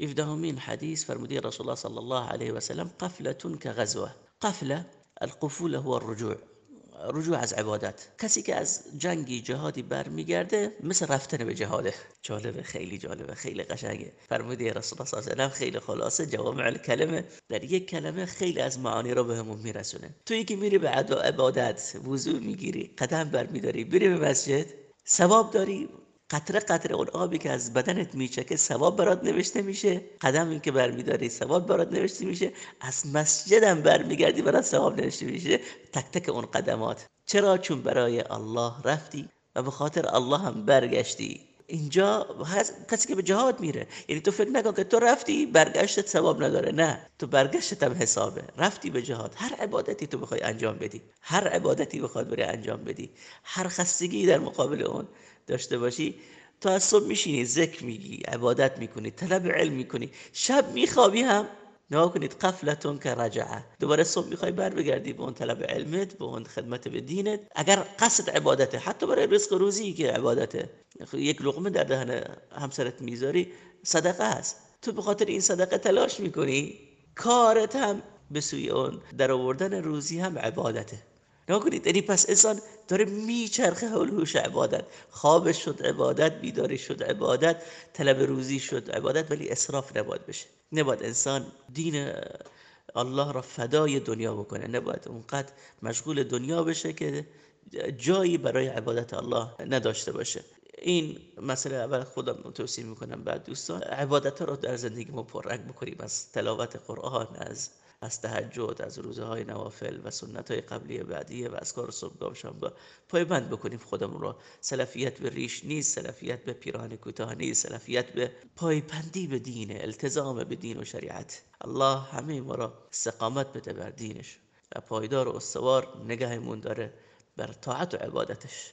17 حدیث فرمودی رسول الله صلی الله علیه و سلم قفلتون که غزوه قفله القفول هو الرجوع. رجوع از عبادت. کسی که از جنگی جهادی برمیگرده مثل رفتن به جهاده جالبه خیلی جالبه خیلی قشنگه. فرمودی رسول الله صلی الله علیه و خیلی خلاصه جوامع الکلمه در یک کلمه خیلی از معانی رو بهمون میرسونه. تو یکی میری به عبادت وضو می‌گیری قدم برمیداری بری به مسجد ثواب داری قطره قطره اون آبی که از بدنت میچکه ثواب برات نوشته میشه. قدمی که برمیداری ثواب برات نوشته میشه. از مسجدم برمیگردی برات ثواب نوشته میشه. تک تک اون قدمات. چرا؟ چون برای الله رفتی و به خاطر الله هم برگشتی. اینجا کسی که به جهاد میره. یعنی تو فکر نکن که تو رفتی برگشتت ثواب نداره. نه تو برگشتت هم حسابه. رفتی به جهاد. هر عبادتی تو بخوای انجام بدی. هر عبادتی بخواد بری انجام بدی. هر خستگی در مقابل اون داشته باشی. تو از صبح میشینی ذکر میگی عبادت می‌کنی طلب علم می‌کنی. شب میخوابی هم نها کنید قفلتون که رجعه. دوباره صبح می‌خوای بر بگردی به اون طلب علمت به اون خدمت به دینت. اگر قصد عبادته حتی برای رزق روزی که عبادته. یک لقمه در دهن همسرت می‌ذاری صدقه است تو به خاطر این صدقه تلاش می‌کنی کارت هم به سوی اون در آوردن روزی هم عبادته. نگاه کنید یعنی پس انسان داره میچرخه حول هوش عبادت. خوابش شد عبادت بیداری شد عبادت طلب روزی شد عبادت ولی اسراف نباید بشه. نباید انسان دین الله را فدای دنیا بکنه. نباید اونقدر مشغول دنیا بشه که جایی برای عبادت الله نداشته باشه. این مسئله اول خودم توصیه می‌کنم بعد دوستان. عبادت رو در زندگی ما پررنگ بکنیم. از تلاوت قرآن از از تهجد از روزه های نوافل و سنت های قبلیه بعدیه و اذکار صبح و شب پایبند بکنیم. خودمون رو سلفیت به ریش نیست سلفیت به پیراهن کوتاه نیست سلفیت به پایبندی به دین التزام به دین و شریعت. الله همه ما را استقامت بده بر دینش و پایدار و استوار نگهمون داره بر طاعت و عبادتش.